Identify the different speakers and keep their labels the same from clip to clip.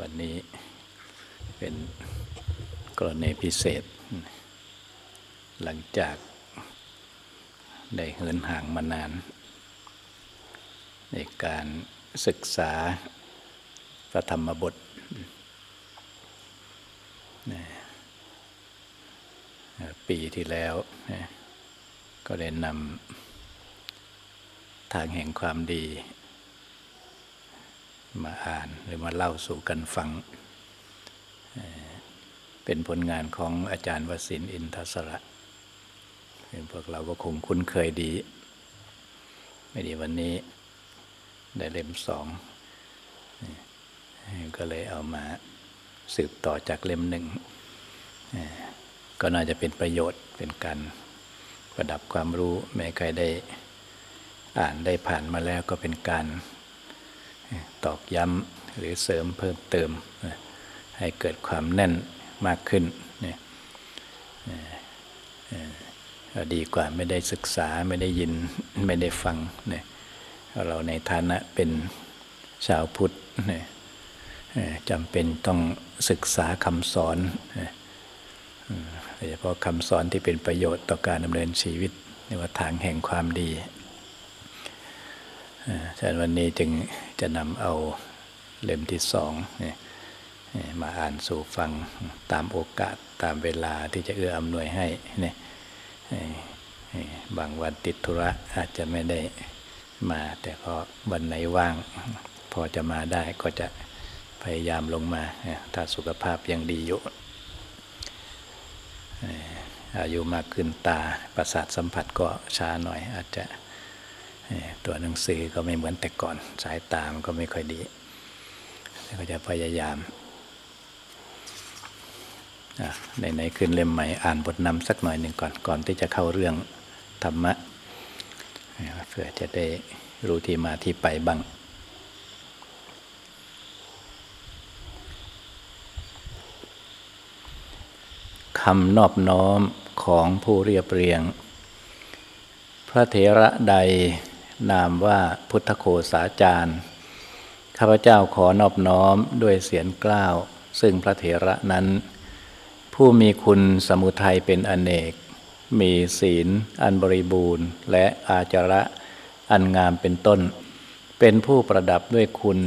Speaker 1: วันนี้เป็นกรณีพิเศษ หลังจากได้เหินห่างมานาน ในการศึกษาพระธรรมบท ปีที่แล้ว ก็ได้นำทางแห่งความดี มาอ่านหรือมาเล่าสู่กันฟัง เป็นผลงานของอาจารย์วสินอินทศระพวกเราก็คงคุ้นเคยดี ไม่ดีวันนี้ได้เล่มสอง ก็เลยเอามาสืบต่อจากเล่มหนึ่ง ก็น่าจะเป็นประโยชน์เป็นการประดับความรู้แม้ใครได้อ่านได้ผ่านมาแล้วก็เป็นการ ตอกย้ำหรือเสริมเพิ่มเติม ให้เกิดความแน่นมากขึ้นดีกว่าไม่ได้ศึกษาไม่ได้ยินไม่ได้ฟังเนี่ยเราในฐานะเป็นชาวพุทธเนี่ยจำเป็นต้องศึกษาคำสอนโดยเฉพาะคำสอนที่เป็นประโยชน์ต่อการดำเนินชีวิตในว่าทางแห่งความดี ฉะนั้นวันนี้จึงจะนำเอาเล่มที่สองมาอ่านสู่ฟังตามโอกาสตามเวลาที่จะเอื้ออำนวยให้นี่บางวันติดธุระอาจจะไม่ได้มา แต่พอวันไหนว่าง พอจะมาได้ก็จะพยายามลงมา ถ้าสุขภาพยังดีอยู่อายุมากขึ้นตาประสาทสัมผัสก็ช้าหน่อยอาจจะ ตัวหนังสือก็ไม่เหมือนแต่ก่อน สายตามันก็ไม่ค่อยดีก็จะพยายามในในขึ้นเล่มใหม่อ่านบทนำสักหน่อยหนึ่งก่อนก่อนที่จะเข้าเรื่องธรรมะเพื่อจะได้รู้ที่มาที่ไปบ้างคำนอบน้อมของผู้เรียบเรียง พระเถระใด นามว่าพุทธโคสาจารย์ ข้าพเจ้าขอนอบน้อมด้วยเสียงกล้าว ซึ่งพระเถระนั้น ผู้มีคุณสมุทัยเป็นอเนก มีศีล อันบริบูรณ์ และอาจระอันงามเป็นต้น เป็นผู้ประดับด้วยคุณ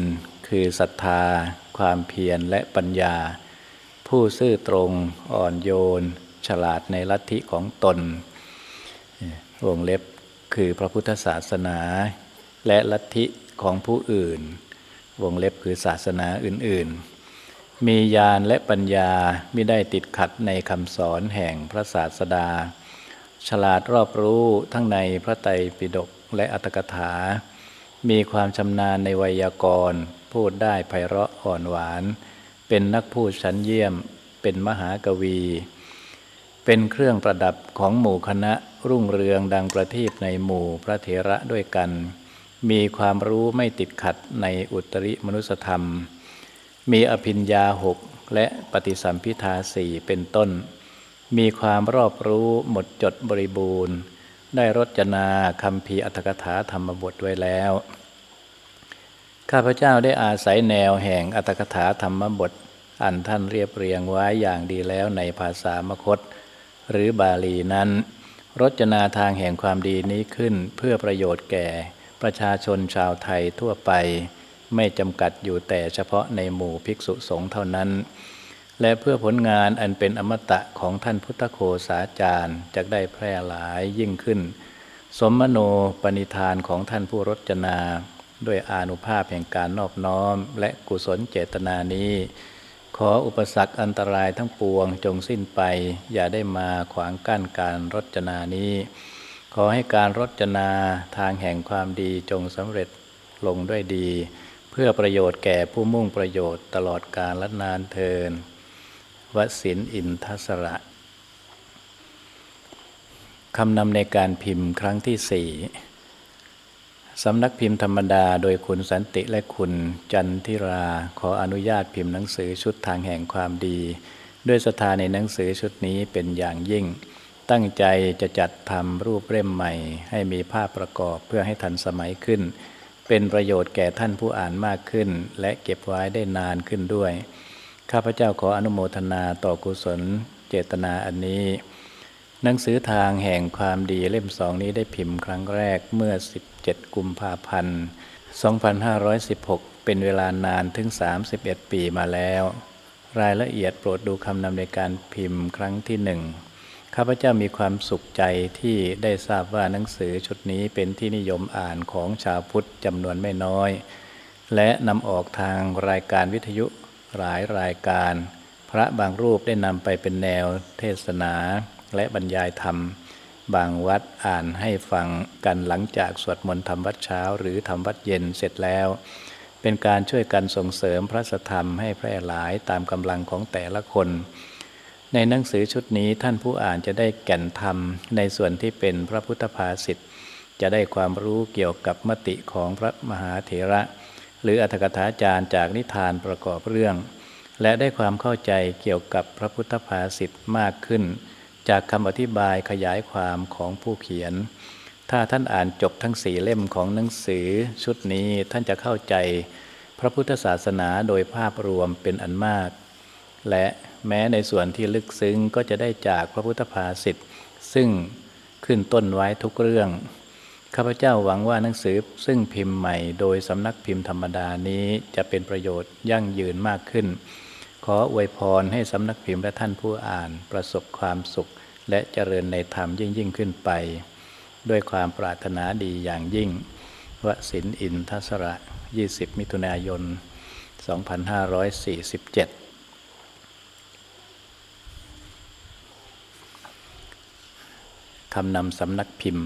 Speaker 1: คือศรัทธา ความเพียรและปัญญา ผู้ซื่อตรงอ่อนโยน ฉลาดในลัทธิของตนวงเล็บ คือพระพุทธศาสนา และลัทธิของผู้อื่น วงเล็บคือศาสนาอื่นๆ มีญาณและปัญญาไม่ได้ติดขัดในคำสอนแห่งพระศาสดา ฉลาดรอบรู้ทั้งในพระไตรปิฎกและอัตถกถา มีความชำนาญในไวยากรณ์ พูดได้ไพเราะอ่อนหวาน เป็นนักพูดชั้นเยี่ยม เป็นมหากวี เป็นเครื่องประดับของหมู่คณะ รุ่งเรืองดังประทีปในหมู่พระเถระด้วยกัน มีความรู้ไม่ติดขัดในอุตริมนุสธรรม มีอภิญญาหกและปฏิสัมพิทาสี่เป็นต้น มีความรอบรู้หมดจดบริบูรณ์ ได้รจนาคำพีอัตถกถาธรรมบทไว้แล้ว ข้าพเจ้าได้อาศัยแนวแห่งอัตถกถาธรรมบท อันท่านเรียบเรียงไว้อย่างดีแล้วในภาษามคต หรือบาลีนั้น รจนาทางแห่งความดีนี้ขึ้นเพื่อประโยชน์แก่ประชาชนชาวไทยทั่วไป ไม่จำกัดอยู่แต่เฉพาะในหมู่ภิกษุสงฆ์เท่านั้น และเพื่อผลงานอันเป็นอมตะของท่านพุทธโคสาจารย์จะได้แพร่หลายยิ่งขึ้น สมโนปณิธานของท่านผู้รจนา ด้วยอานุภาพแห่งการนอบน้อม และกุศลเจตนานี้ ขออุปสรรคอันตรายทั้งปวงจงสิ้นไป อย่าได้มาขวางกั้นการรจนานี้ ขอให้การรจนาทางแห่งความดีจงสำเร็จลงด้วยดี เพื่อประโยชน์แก่ผู้มุ่งประโยชน์ตลอดกาลนานเทินวสินอินทสระคำนำในการพิมพ์ครั้งที่สี่ สำนักพิมพ์ธรรมดาโดยคุณสันติและคุณจันทิรา ขออนุญาตพิมพ์หนังสือชุดทางแห่งความดี ด้วยสถาในหนังสือชุดนี้เป็นอย่างยิ่ง ตั้งใจจะจัดทำรูปเล่มใหม่ ให้มีภาพประกอบเพื่อให้ทันสมัยขึ้นเเป็นประโยชน์แก่ท่านผู้อ่านมากขึ้น และเก็บไว้ได้นานขึ้นด้วย ข้าพเจ้าขออนุโมทนาต่อกุศลเจตนาอันนี้หนังสือทางแห่งความดีเล่มสองนี้ได้พิมพ์ครั้งแรกเมื่อ 17 กุมภาพันธ์ 2516 เป็นเวลานานถึง 31 ปีมาแล้ว รายละเอียดโปรดดูคำนำในการพิมพ์ครั้งที่หนึ่งข้าพเจ้ามีความสุขใจที่ได้ทราบว่าหนังสือชุดนี้เป็นที่นิยมอ่านของชาวพุทธจำนวนไม่น้อย และนำออกทางรายการวิทยุหลายรายการ พระบางรูปได้นำไปเป็นแนวเทศนาและบรรยายธรรม บางวัดอ่านให้ฟังกันหลังจากสวดมนต์ธรรมวัดเช้า หรือธรรมวัดเย็นเสร็จแล้ว เป็นการช่วยกันส่งเสริมพระธรรมให้แพร่หลายตามกำลังของแต่ละคน ในหนังสือชุดนี้ท่านผู้อ่านจะได้แก่นธรรม ในส่วนที่เป็นพระพุทธภาษิตจะได้ความรู้เกี่ยวกับมติของพระมหาเถระ หรืออัตถกถาจารย์จากนิทานประกอบเรื่อง และได้ความเข้าใจเกี่ยวกับพระพุทธภาษิตมากขึ้น จากคำอธิบายขยายความของผู้เขียน ถ้าท่านอ่านจบทั้งสี่เล่มของหนังสือชุดนี้ท่านจะเข้าใจพระพุทธศาสนาโดยภาพรวมเป็นอันมาก และแม้ในส่วนที่ลึกซึ้งก็จะได้จากพระพุทธภาษิตซึ่งขึ้นต้นไว้ทุกเรื่อง ข้าพเจ้าหวังว่าหนังสือซึ่งพิมพ์ใหม่ โดยสำนักพิมพ์ธรรมดานี้จะเป็นประโยชน์ยั่งยืนมากขึ้น ขออวยพรให้สำนักพิมพ์และท่านผู้อ่านประสบความสุข และเจริญในธรรมยิ่งยิ่งขึ้นไป ด้วยความปรารถนาดีอย่างยิ่งวสินอินทศระ 20 มิถุนายน 2547คำนำสำนักพิมพ์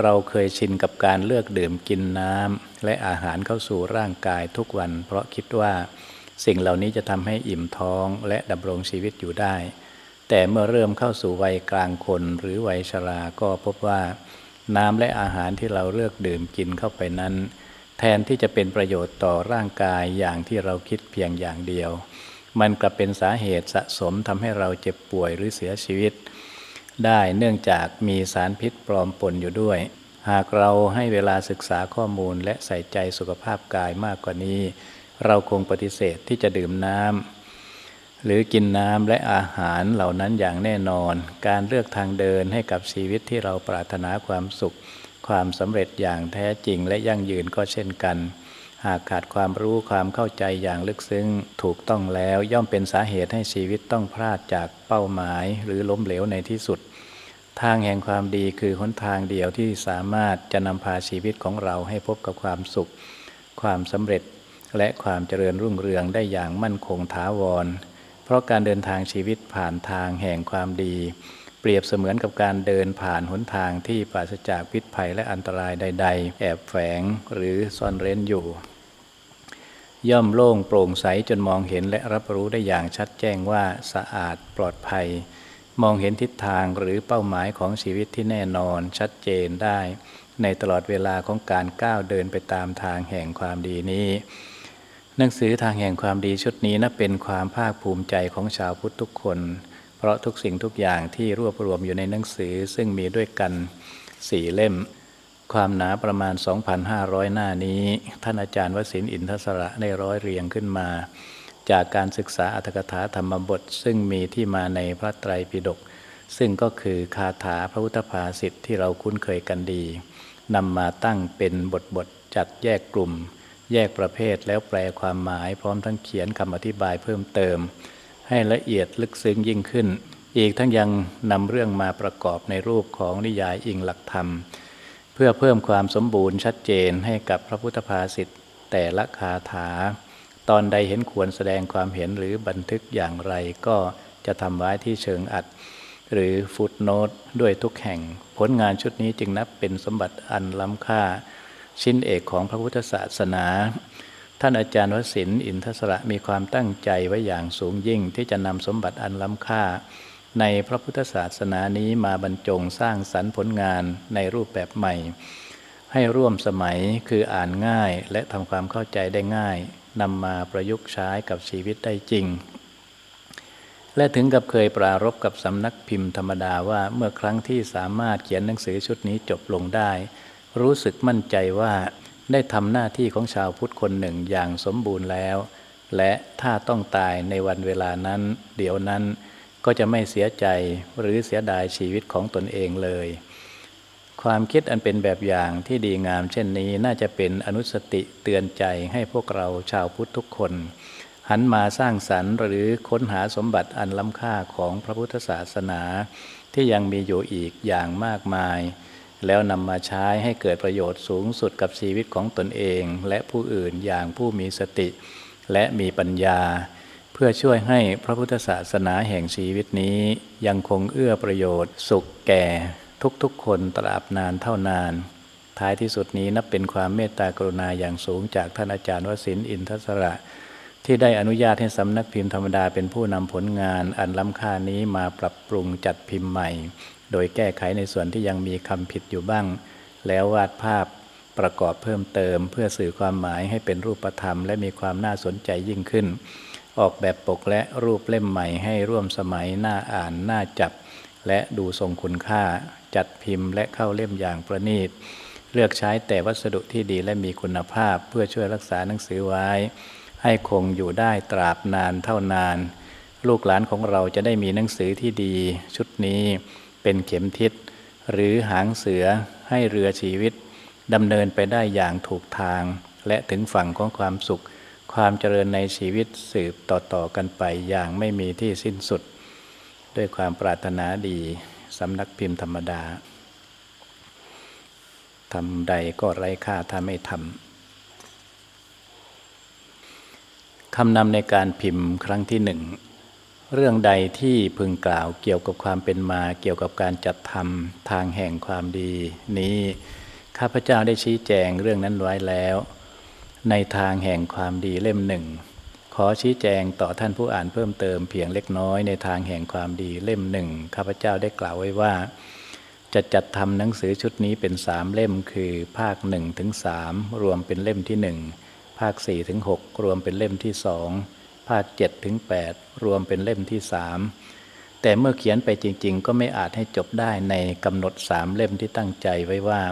Speaker 1: เราเคยชินกับการเลือกดื่มกินน้ำและอาหารเข้าสู่ร่างกายทุกวัน เพราะคิดว่า สิ่งเหล่านี้จะทำให้อิ่มท้องและดำรงชีวิตอยู่ได้ แต่เมื่อเริ่มเข้าสู่วัยกลางคนหรือวัยชราก็พบว่า น้ำและอาหารที่เราเลือกดื่มกินเข้าไปนั้น แทนที่จะเป็นประโยชน์ต่อร่างกายอย่างที่เราคิดเพียงอย่างเดียว มันกลับเป็นสาเหตุสะสมทำให้เราเจ็บป่วยหรือเสียชีวิต ได้เนื่องจากมีสารพิษปลอมปนอยู่ด้วย หากเราให้เวลาศึกษาข้อมูลและใส่ใจสุขภาพกายมากกว่านี้ เราคงปฏิเสธที่จะดื่มน้ำหรือกินน้ำและอาหารเหล่านั้นอย่างแน่นอน การเลือกทางเดินให้กับชีวิตที่เราปรารถนาความสุข ความสำเร็จอย่างแท้จริงและยั่งยืนก็เช่นกัน หากขาดความรู้ความเข้าใจอย่างลึกซึ้งถูกต้องแล้วย่อมเป็นสาเหตุให้ชีวิตต้องพลาดจากเป้าหมายหรือล้มเหลวในที่สุดทางแห่งความดีคือหนทางเดียวที่สามารถจะนำพาชีวิตของเราให้พบกับความสุข ความสำเร็จ และความเจริญรุ่งเรืองได้อย่างมั่นคงถาวร เพราะการเดินทางชีวิตผ่านทางแห่งความดี เปรียบเสมือนกับการเดินผ่านหนทางที่ปราศจากพิษภัยและอันตรายใด ๆ แอบแฝงหรือซ่อนเร้นอยู่ ย่อมโล่งโปร่งใสจนมองเห็นและรับรู้ได้อย่างชัดแจ้งว่าสะอาดปลอดภัย มองเห็นทิศทางหรือเป้าหมายของชีวิตที่แน่นอนชัดเจนได้ ในตลอดเวลาของการก้าวเดินไปตามทางแห่งความดีนี้ หนังสือทางแห่งความดีชุดนี้นับเป็นความภาคภูมิใจของชาวพุทธทุกคน เพราะทุกสิ่งทุกอย่างที่รวบรวมอยู่ในหนังสือซึ่งมีด้วยกันสี่เล่ม ความหนาประมาณ 2,500 หน้านี้ ท่านอาจารย์วสินอินทศระได้ร้อยเรียงขึ้นมา จากการศึกษาอัตถกถาธรรมบท ซึ่งมีที่มาในพระไตรปิฎกซึ่งก็คือคาถาพระพุทธภาษิตที่เราคุ้นเคยกันดีนำมาตั้งเป็นบทบทจัดแยกกลุ่ม แยกประเภทแล้วแปลความหมาย พร้อมทั้งเขียนคำอธิบายเพิ่มเติม ให้ละเอียดลึกซึ้งยิ่งขึ้น อีกทั้งยังนำเรื่องมาประกอบในรูปของนิยายอิงหลักธรรม เพื่อเพิ่มความสมบูรณ์ชัดเจนให้กับพระพุทธภาษิตแต่ละคาถา ตอนใดเห็นควรแสดงความเห็นหรือบันทึกอย่างไรก็จะทำไว้ที่เชิงอัด หรือฟุตโนตด้วยทุกแห่ง ผลงานชุดนี้จึงนับเป็นสมบัติอันล้ำค่า ชิ้นเอกของพระพุทธศาสนา ท่านอาจารย์วสินอินทศระมีความตั้งใจไว้อย่างสูงยิ่งที่จะนำสมบัติอันล้ำค่า ในพระพุทธศาสนานี้มาบรรจงสร้างสรรค์ผลงานในรูปแบบใหม่ ให้ร่วมสมัยคืออ่านง่ายและทำความเข้าใจได้ง่ายนำมาประยุกต์ใช้กับชีวิตได้จริง และถึงกับเคยปรารบกับสำนักพิมพ์ธรรมดาว่าเมื่อครั้งที่สามารถเขียนหนังสือชุดนี้จบลงได้ รู้สึกมั่นใจว่าได้ทำหน้าที่ของชาวพุทธคนหนึ่งอย่างสมบูรณ์แล้ว และถ้าต้องตายในวันเวลานั้น เดี๋ยวนั้นก็จะไม่เสียใจหรือเสียดายชีวิตของตนเองเลย ความคิดอันเป็นแบบอย่างที่ดีงามเช่นนี้น่าจะเป็นอนุสติเตือนใจให้พวกเราชาวพุทธทุกคน หันมาสร้างสรรค์หรือค้นหาสมบัติอันล้ำค่าของพระพุทธศาสนา ที่ยังมีอยู่อีกอย่างมากมาย แล้วนำมาใช้ให้เกิดประโยชน์สูงสุดกับชีวิตของตนเอง และผู้อื่นอย่างผู้มีสติ และมีปัญญา เพื่อช่วยให้พระพุทธศาสนาแห่งชีวิตนี้ ยังคงเอื้อประโยชน์ สุขแก่ ทุกๆคนตราบนานเท่านาน ท้ายที่สุดนี้นับเป็นความเมตตากรุณาอย่างสูงจากท่านอาจารย์วสินอินทศระที่ได้อนุญาตให้สำนักพิมพ์ธรรมดาเป็นผู้นำผลงานอันล้ำค่านี้มาปรับปรุงจัดพิมพ์ใหม่ โดยแก้ไขในส่วนที่ยังมีคำผิดอยู่บ้าง แล้ววาดภาพประกอบเพิ่มเติม เพื่อสื่อความหมายให้เป็นรูปธรรม และมีความน่าสนใจยิ่งขึ้น ออกแบบปกและรูปเล่มใหม่ให้ร่วมสมัยน้าอ่านน้าจับ และดูทรงคุณค่า จัดพิมพ์และเข้าเล่มอย่างประณีต เลือกใช้แต่วัสดุที่ดีและมีคุณภาพ เพื่อช่วยรักษาหนังสือไว้ ให้คงอยู่ได้ตราบนานเท่านาน ลูกหลานของเราจะได้มีหนังสือที่ดี ชุดนี้ เป็นเข็มทิศ หรือหางเสือให้เรือชีวิตดำเนินไปได้อย่างถูกทาง และถึงฝั่งของความสุข ความเจริญในชีวิตสืบต่อๆกันไปอย่างไม่มีที่สิ้นสุด ด้วยความปรารถนาดีสำนักพิมพ์ธรรมดาทำใดก็ไร้ค่าถ้าไม่ทำคำนำในการพิมพ์ครั้งที่หนึ่ง เรื่องใดที่พึงกล่าวเกี่ยวกับความเป็นมา เกี่ยวกับการจัดทำทางแห่งความดี นี้ข้าพเจ้าได้ชี้แจงเรื่องนั้นไว้แล้ว ในทางแห่งความดีเล่มหนึ่ง ขอชี้แจงต่อท่านผู้อ่านเพิ่มเติมเพียงเล็กน้อยในทางแห่งความดีเล่มหนึ่งข้าพเจ้าได้กล่าวไว้ว่า จะจัดทำหนังสือชุดนี้เป็นสามเล่มคือภาคหนึ่งถึงสามรวมเป็นเล่มที่หนึ่งภาคสี่ถึงหกรวมเป็นเล่มที่สองภาคเจ็ดถึงแปด รวมเป็นเล่มที่สามแต่เมื่อเขียนไปจริง ๆ ก็ไม่อาจให้จบได้ในกำหนดสามเล่มที่ตั้งใจไว้ว่า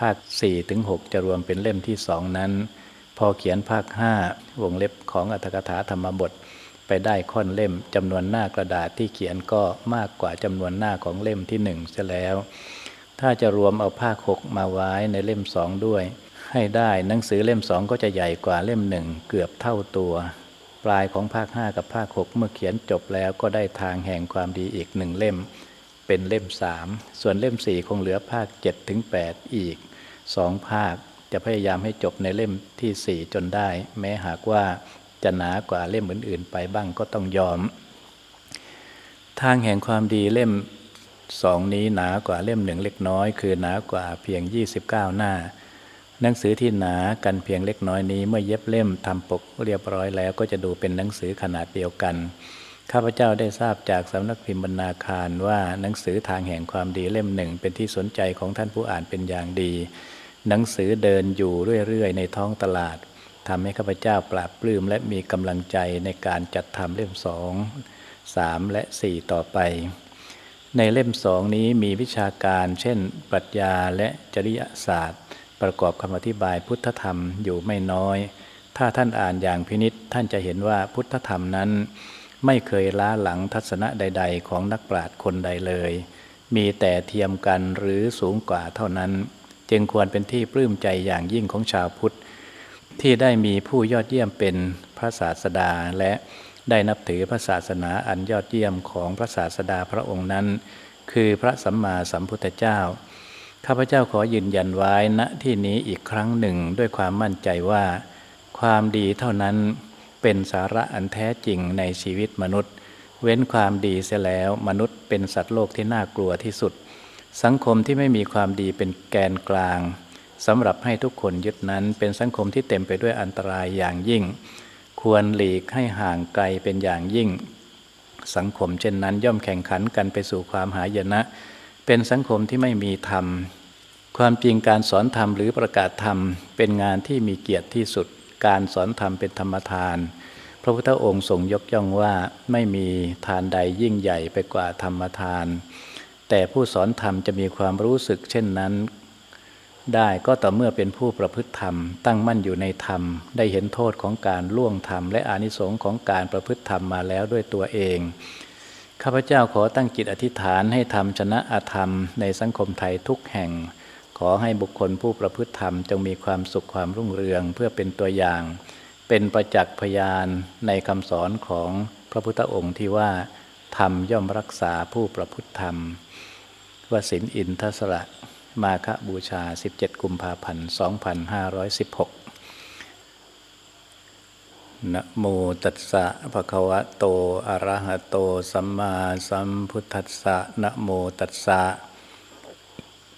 Speaker 1: ภาคสี่ถึงหกจะรวมเป็นเล่มที่สองนั้น พอเขียนภาคห้าวงเล็บของอัตถกถาธรรมบท ไปได้ค่อนเล่มจำนวนหน้ากระดาษที่เขียนก็มากกว่าจำนวนหน้าของเล่มที่หนึ่งเสียแล้ว ถ้าจะรวมเอาภาคหกมาไว้ในเล่มสองด้วย ให้ได้หนังสือเล่มสองก็จะใหญ่กว่าเล่มหนึ่งเกือบเท่าตัว ปลายของภาคห้ากับภาคหกเมื่อเขียนจบแล้วก็ได้ทางแห่งความดีอีกหนึ่งเล่ม เป็นเล่มสามส่วนเล่มสี่คงเหลือภาคเจ็ดถึงแปดอีกสองภาคจะพยายามให้จบในเล่มที่สี่จนได้ แม้หากว่าจะหนากว่าเล่มอื่น ๆ ไปบ้างก็ต้องยอม ทางแห่งความดีเล่มสองนี้หนากว่าเล่มหนึ่งเล็กน้อย คือหนากว่าเพียง 29 หน้า หนังสือที่หนากันเพียงเล็กน้อยนี้ เมื่อเย็บเล่มทำปกเรียบร้อยแล้ว ก็จะดูเป็นหนังสือขนาดเดียวกัน ข้าพเจ้าได้ทราบจากสำนักพิมพ์บรรณาคารว่าหนังสือทางแห่งความดีเล่มหนึ่ง เป็นที่สนใจของท่านผู้อ่านเป็นอย่างดี หนังสือเดินอยู่เรื่อยๆในท้องตลาดทำให้ข้าพเจ้าปราบปลื้มและมีกำลังใจในการจัดทำเล่มสองสามและสี่ต่อไป ในเล่มสองนี้มีวิชาการ เช่น ปรัชญาและจริยศาสตร์ ประกอบคำอธิบายพุทธธรรมอยู่ไม่น้อย ถ้าท่านอ่านอย่างพินิษท่านจะเห็นว่าพุทธธรรมนั้น ไม่เคยล้าหลังทัศนะใด ๆ ของนักปราชญ์คนใดเลย มีแต่เทียมกันหรือสูงกว่าเท่านั้น จึงควรเป็นที่ปลื้มใจอย่างยิ่งของชาวพุทธ ที่ได้มีผู้ยอดเยี่ยมเป็นพระศาสดาและได้นับถือพระศาสนาอันยอดเยี่ยมของพระศาสดาพระองค์นั้น คือพระสัมมาสัมพุทธเจ้า ข้าพเจ้าขอยืนยันไว้ณที่นี้อีกครั้งหนึ่งด้วยความมั่นใจว่า ความดีเท่านั้นเป็นสาระอันแท้จริงในชีวิตมนุษย์ เว้นความดีเสียแล้วมนุษย์เป็นสัตว์โลกที่น่ากลัวที่สุด สังคมที่ไม่มีความดีเป็นแกนกลางสำหรับให้ทุกคนยึดนั้นเป็นสังคมที่เต็มไปด้วยอันตรายอย่างยิ่ง ควรหลีกให้ห่างไกลเป็นอย่างยิ่ง สังคมเช่นนั้นย่อมแข่งขันกันไปสู่ความหายนะ เป็นสังคมที่ไม่มีธรรม ความจริงการสอนธรรมหรือประกาศธรรม เป็นงานที่มีเกียรติที่สุด การสอนธรรมเป็นธรรมทาน พระพุทธองค์ทรงยกย่องว่าไม่มีทานใดยิ่งใหญ่ไปกว่าธรรมทาน แต่ผู้สอนธรรมจะมีความรู้สึกเช่นนั้น ได้ก็ต่อเมื่อเป็นผู้ประพฤติธรรม ตั้งมั่นอยู่ในธรรม ได้เห็นโทษของการล่วงธรรมและอานิสงส์ของการประพฤติธรรมมาแล้วด้วยตัวเอง ข้าพเจ้าขอตั้งจิตอธิษฐานให้ธรรมชนะอาธรรมในสังคมไทยทุกแห่ง ขอให้บุคคลผู้ประพฤติธรรมจงมีความสุขความรุ่งเรืองเพื่อเป็นตัวอย่าง เป็นประจักษ์พยานในคำสอนของพระพุทธองค์ที่ว่า ธรรมย่อมรักษาผู้ประพฤติธรรมวสินอินทศระมาคบูชา 17 กุมภาพันธ์ 2516 นะโมตัสสะภะคะวะโต อะระหะโต สัมมาสัมพุทธัสสะนะโมตัสสะ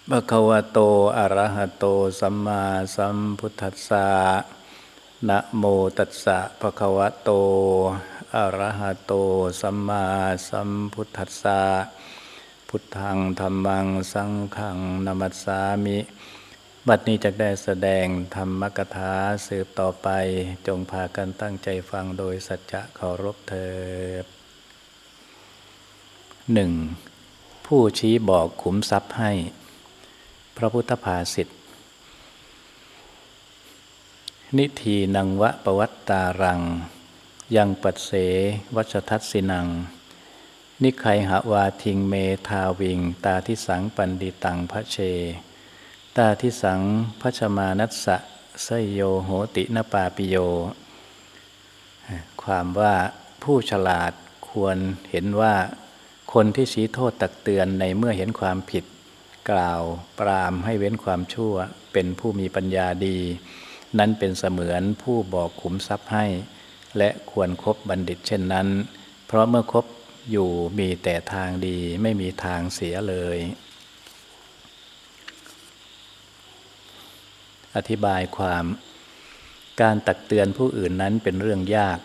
Speaker 1: ภะคะวะโต อะระหะโต สัมมาสัมพุทธัสสะนะโมตัสสะภะคะวะโต อะระหะโต สัมมาสัมพุทธัสสะพุทธังธรรมัง สังฆังนามัสสามิ บัดนี้จะได้แสดงธรรมกถาสืบต่อไปจงพากันตั้งใจฟังโดยสัจจะเคารพเถิดหนึ่งผู้ชี้บอกขุมทรัพย์ให้ พระพุทธภาษิตนิทีนังวะปวัตตารัง ยังปัสเสวัชทัสสินัง นิไคหาวาทิงเมทาวิง ตาทิสังปันดิตังพระเช ตาทิสังพระชมานัสสะสยโยโหตินปาปิโย ความว่าผู้ฉลาดควรเห็นว่าคนที่ชี้โทษตักเตือนในเมื่อเห็นความผิด กล่าวปรามให้เว้นความชั่ว เป็นผู้มีปัญญาดี นั้นเป็นเสมือนผู้บอกขุมทรัพย์ให้ และควรครบบัณฑิตเช่นนั้น เพราะเมื่อครบอยู่มีแต่ทางดีไม่มีทางเสียเลย อธิบายความ การตักเตือนผู้อื่นนั้นเป็นเรื่องยาก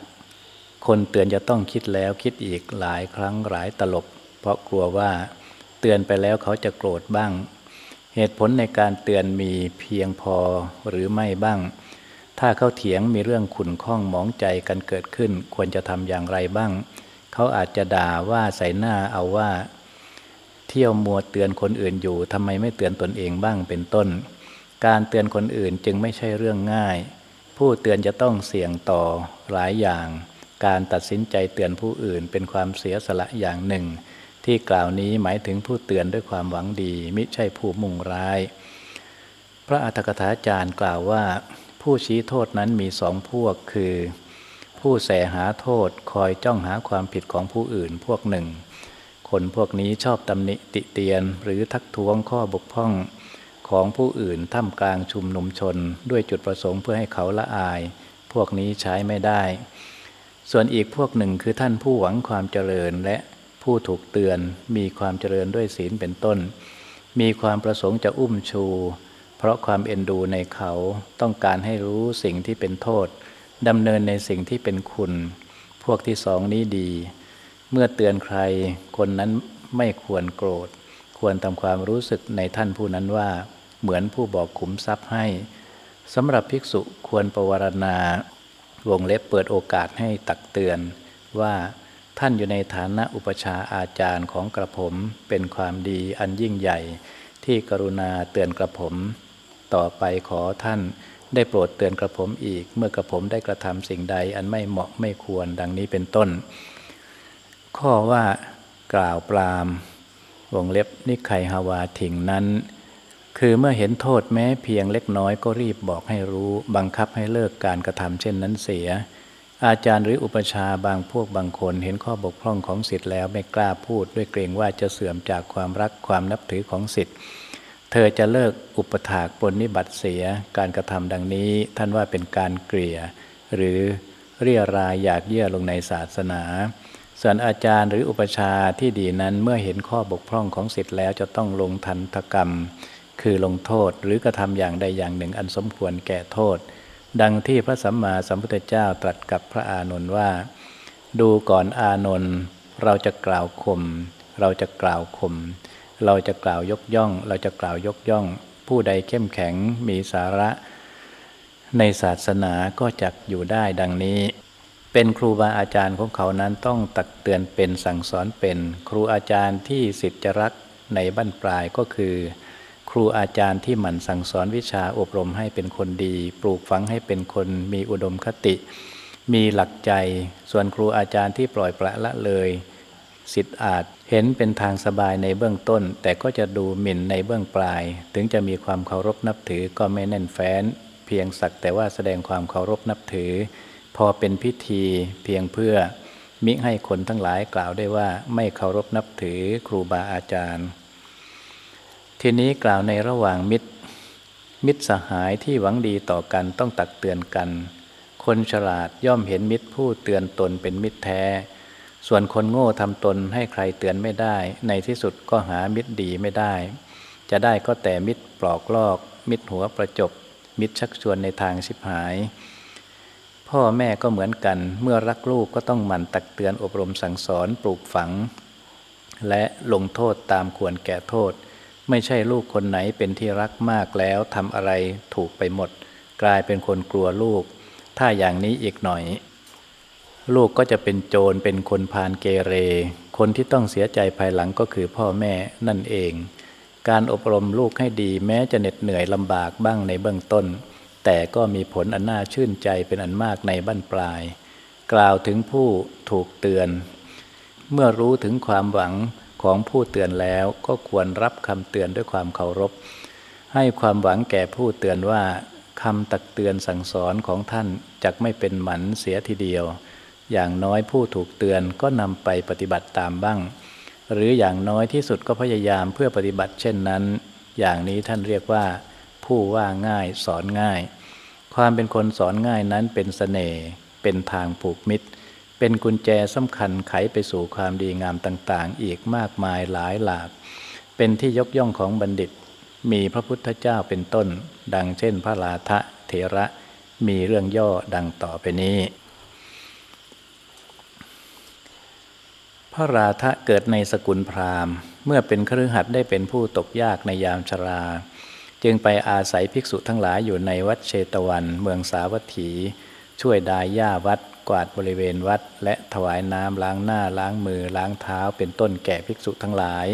Speaker 1: คนเตือนจะต้องคิดแล้วคิดอีกหลายครั้งหลายตลบ เพราะกลัวว่าเตือนไปแล้วเขาจะโกรธบ้าง เหตุผลในการเตือนมีเพียงพอหรือไม่บ้าง ถ้าเขาเถียงมีเรื่องขุนข้องมองใจกันเกิดขึ้น ควรจะทำอย่างไรบ้าง เขาอาจจะด่าว่าใส่หน้าเอาว่า เที่ยวมัวเตือนคนอื่นอยู่ทำไมไม่เตือนตนเองบ้างเป็นต้น การเตือนคนอื่นจึงไม่ใช่เรื่องง่าย ผู้เตือนจะต้องเสี่ยงต่อหลายอย่าง การตัดสินใจเตือนผู้อื่นเป็นความเสียสละอย่างหนึ่ง ที่กล่าวนี้หมายถึงผู้เตือนด้วยความหวังดี มิใช่ผู้มุ่งร้าย พระอัฏฐกถาจารย์กล่าวว่า ผู้ชี้โทษนั้นมีสองพวกคือ ผู้แสหาโทษคอยจ้องหาความผิดของผู้อื่นพวกหนึ่ง คนพวกนี้ชอบตำหนิติเตียนหรือทักท้วงข้อบกพร่อง ของผู้อื่นท่ามกลางชุมนุมชน ด้วยจุดประสงค์เพื่อให้เขาละอาย พวกนี้ใช้ไม่ได้ ส่วนอีกพวกหนึ่งคือท่านผู้หวังความเจริญและผู้ถูกเตือนมีความเจริญด้วยศีลเป็นต้น มีความประสงค์จะอุ้มชู เพราะความเอ็นดูในเขาต้องการให้รู้สิ่งที่เป็นโทษดำเนินในสิ่งที่เป็นคุณ พวกที่สองนี้ดี เมื่อเตือนใครคนนั้นไม่ควรโกรธ ควรทำความรู้สึกในท่านผู้นั้นว่า เหมือนผู้บอกขุมทรัพย์ให้สำหรับภิกษุควรประวรณาวงเล็บเปิดโอกาสให้ตักเตือน ว่าท่านอยู่ในฐานะอุปชาอาจารย์ของกระผมเป็นความดีอันยิ่งใหญ่ ที่กรุณาเตือนกระผม ต่อไปขอท่านได้โปรดเตือนกระผมอีก เมื่อกระผมได้กระทำสิ่งใดอันไม่เหมาะไม่ควรดังนี้เป็นต้น ข้อว่ากล่าวปราม วงเล็บนิไคฮาวาถิงนั้น คือเมื่อเห็นโทษแม้เพียงเล็กน้อยก็รีบบอกให้รู้ บังคับให้เลิกการกระทำเช่นนั้นเสีย อาจารย์หรืออุปชาบางพวกบางคนเห็นข้อบกพร่องของสิทธิ์แล้วไม่กล้าพูด ด้วยเกรงว่าจะเสื่อมจากความรักความนับถือของสิทธิ์เธอจะเลิกอุปถากปนนิบัติเสียการกระทำดังนี้ท่านว่าเป็นการเกลี่ย หรือเรียรายอยากเยื่อลงในศาสนา ส่วนอาจารย์หรืออุปชาที่ดีนั้นเมื่อเห็นข้อบกพร่องของสิทธิ์แล้วจะต้องลงทันทกรรม คือลงโทษหรือกระทำอย่างใดอย่างหนึ่งอันสมควรแก่โทษ ดังที่พระสัมมาสัมพุทธเจ้าตรัสกับพระอานนท์ว่า ดูก่อนอานนท์เราจะกล่าวข่มเราจะกล่าวข่มเราจะกล่าวยกย่อง เราจะกล่าวยกย่อง ผู้ใดเข้มแข็งมีสาระ ในศาสนาก็จักอยู่ได้ดังนี้ เป็นครูบาอาจารย์ของเขานั้นต้องตักเตือนเป็นสั่งสอนเป็น ครูอาจารย์ที่สิทธิรักในบั้นปลายก็คือ ครูอาจารย์ที่หมั่นสั่งสอนวิชาอบรมให้เป็นคนดี ปลูกฝังให้เป็นคนมีอุดมคติ มีหลักใจ ส่วนครูอาจารย์ที่ปล่อยปละละเลยสิทธิ์อาจเห็นเป็นทางสบายในเบื้องต้น แต่ก็จะดูหมิ่นในเบื้องปลาย ถึงจะมีความเคารพนับถือก็ไม่แน่นแฟ้น เพียงสักแต่ว่าแสดงความเคารพนับถือ พอเป็นพิธีเพียงเพื่อมิให้คนทั้งหลายกล่าวได้ว่าไม่เคารพนับถือครูบาอาจารย์ ทีนี้กล่าวในระหว่างมิตร มิตรสหายที่หวังดีต่อกันต้องตักเตือนกัน คนฉลาดย่อมเห็นมิตรผู้เตือนตนเป็นมิตรแท้ ส่วนคนโง่ทำตนให้ใครเตือนไม่ได้ ในที่สุดก็หามิตรดีไม่ได้ จะได้ก็แต่มิตรปลอกลอก มิตรหัวประจบ มิตรชักชวนในทางชิบหาย พ่อแม่ก็เหมือนกัน เมื่อรักลูกก็ต้องหมั่นตักเตือนอบรมสั่งสอนปลูกฝัง และลงโทษตามควรแก่โทษ ไม่ใช่ลูกคนไหนเป็นที่รักมากแล้วทำอะไรถูกไปหมด กลายเป็นคนกลัวลูก ถ้าอย่างนี้อีกหน่อย ลูกก็จะเป็นโจรเป็นคนพานเกเร คนที่ต้องเสียใจภายหลังก็คือพ่อแม่นั่นเอง การอบรมลูกให้ดีแม้จะเหน็ดเหนื่อยลำบากบ้างในเบื้องต้น แต่ก็มีผลอันน่าชื่นใจเป็นอันมากในบั้นปลาย กล่าวถึงผู้ถูกเตือน เมื่อรู้ถึงความหวังของผู้เตือนแล้วก็ควรรับคำเตือนด้วยความเคารพ ให้ความหวังแก่ผู้เตือนว่าคำตักเตือนสั่งสอนของท่านจะไม่เป็นหมันเสียทีเดียว อย่างน้อยผู้ถูกเตือนก็นำไปปฏิบัติตามบ้าง หรืออย่างน้อยที่สุดก็พยายามเพื่อปฏิบัติเช่นนั้น อย่างนี้ท่านเรียกว่า ผู้ว่าง่ายสอนง่าย ความเป็นคนสอนง่ายนั้นเป็นสเสน่ห์เป็นทางผูกมิตร เป็นกุญแจสำคัญไขไปสู่ความดีงามต่างๆ อีกมากมายหลายหลาก เป็นที่ยกย่องของบัณฑิต มีพระพุทธเจ้าเป็นต้น ดังเช่นพระลาทะเถระ มีเรื่องย่อดังต่อไปนี้พระราธะเกิดในสกุลพราหมณ์ เมื่อเป็นครือขัดได้เป็นผู้ตกยากในยามชรา จึงไปอาศัยภิกษุทั้งหลายอยู่ในวัดเชตวัน เมืองสาวัตถี ช่วยดายหญ้าวัดกวาดบริเวณวัด และถวายน้ำล้างหน้าล้างมือล้างเท้าเป็นต้นแก่ภิกษุทั้งหลาย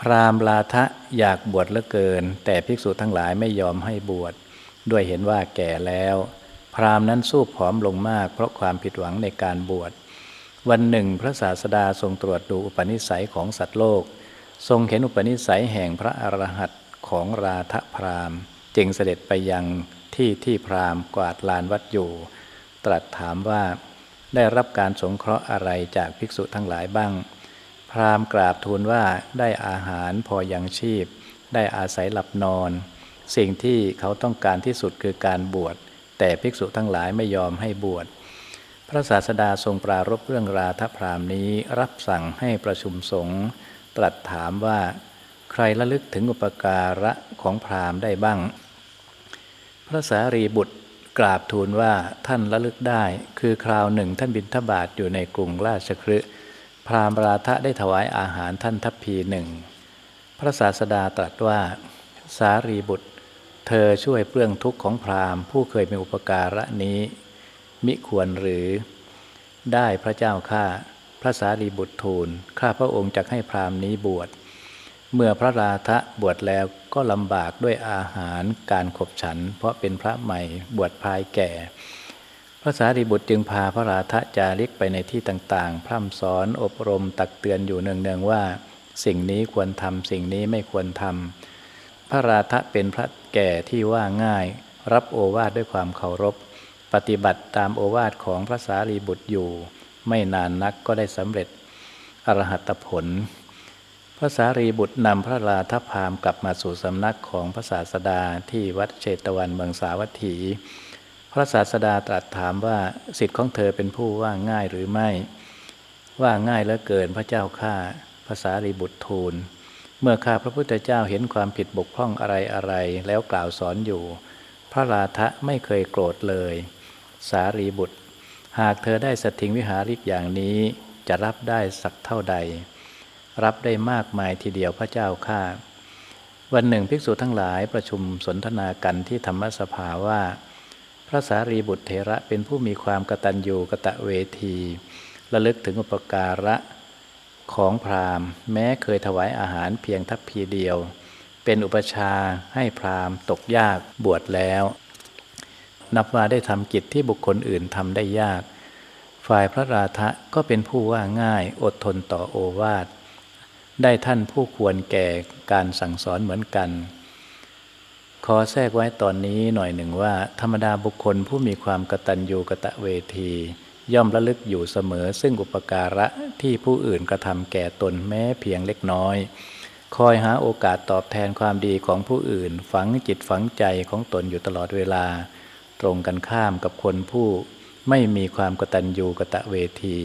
Speaker 1: พรามลาทะอยากบวชเหลือเกิน แต่ภิกษุทั้งหลายไม่ยอมให้บวชด้วยเห็นว่าแก่แล้ว พรามนั้นสู้ผอมลงมาก เพราะความผิดหวังในการบวชวันหนึ่งพระศาสดาทรงตรวจดูอุปนิสัยของสัตว์โลก ทรงเห็นอุปนิสัยแห่งพระอรหันต ของราธพรามจึงเสด็จไปยังที่ที่พรามกวาดลานวัดอยู่ ตรัสถามว่าได้รับการสงเคราะห์อะไรจากภิกษุทั้งหลายบ้าง พรามกราบทูลว่าได้อาหารพอยังชีพ ได้อาศัยหลับนอน สิ่งที่เขาต้องการที่สุดคือการบวช แต่ภิกษุทั้งหลายไม่ยอมให้บวชพระศาสดาทรงปรารบเรื่องราธพรามนี้รับสั่งให้ประชุมสงฆ์ตรัสถามว่า ใครระลึกถึงอุปการะของพราหมณ์ได้บ้าง พระสารีบุตรกราบทูลว่าท่านระลึกได้ คือคราวหนึ่งท่านบินทบาทอยู่ในกรุงราชคฤห์พราหมณ์ราธะได้ถวายอาหารท่านทัพพีหนึ่ง พระศาสดาตรัสว่า สารีบุตร เธอช่วยเปลื้องทุกข์ของพราหมณ์ผู้เคยมีอุปการะนี้ มิควรหรือ ได้พระเจ้าข้าพระสารีบุตรทูลข้าพระองค์จะให้พราหมณ์นี้บวช เมื่อพระราธะบวชแล้วก็ลำบากด้วยอาหารการขบฉัน เพราะเป็นพระใหม่บวชภายแก่ พระสารีบุตรจึงพาพระราธะจาริกไปในที่ต่างๆ พร่ำสอนอบรมตักเตือนอยู่เนืองๆว่า สิ่งนี้ควรทำสิ่งนี้ไม่ควรทำพระราธะเป็นพระแก่ที่ว่าง่าย รับโอวาทด้วยความเคารพ ปฏิบัติตามโอวาทของพระสารีบุตรอยู่ ไม่นานนักก็ได้สำเร็จอรหัตผล พระสารีบุตรนำพระลาทพามกลับมาสู่สำนักของพระศาสดาที่วัดเชตวันเมืองสาวัตถี พระศาสดาตรัสถามว่าสิทธิ์ของเธอเป็นผู้ว่าง่ายหรือไม่ ว่าง่ายเหลือเกินพระเจ้าข้าภาษารีบุตรทูล เมื่อข้าพระพุทธเจ้าเห็นความผิดบกพร่องอะไรอะไรแล้วกล่าวสอนอยู่ พระลาทะไม่เคยโกรธเลย สารีบุตร หากเธอได้สถิงวิหาริกอย่างนี้จะรับได้สักเท่าใด รับได้มากมายทีเดียวพระเจ้าข้าวันหนึ่งภิกษุทั้งหลายประชุมสนทนากันที่ธรรมสภาว่า พระสารีบุตรเถระเป็นผู้มีความกตัญญูกะตะเวทีระลึกถึงอุปการะของพราหมณ์ แม้เคยถวายอาหารเพียงทัพพีเดียว เป็นอุปชาให้พราหมณ์ตกยากบวชแล้ว นับว่าได้ทำกิจที่บุคคลอื่นทำได้ยาก ฝ่ายพระราธะก็เป็นผู้ว่าง่ายอดทนต่อโอวาท ได้ท่านผู้ควรแก่การสั่งสอนเหมือนกัน ขอแทรกไว้ตอนนี้หน่อยหนึ่งว่า ธรรมดาบุคคลผู้มีความกตัญญูกะตะเวที ย่อมระลึกอยู่เสมอ ซึ่งอุปการะที่ผู้อื่นกระทำแก่ตนแม้เพียงเล็กน้อย คอยหาโอกาสตอบแทนความดีของผู้อื่น ฝังจิตฝังใจของตนอยู่ตลอดเวลา ตรงกันข้ามกับคนผู้ไม่มีความกตัญญูกะตะเวที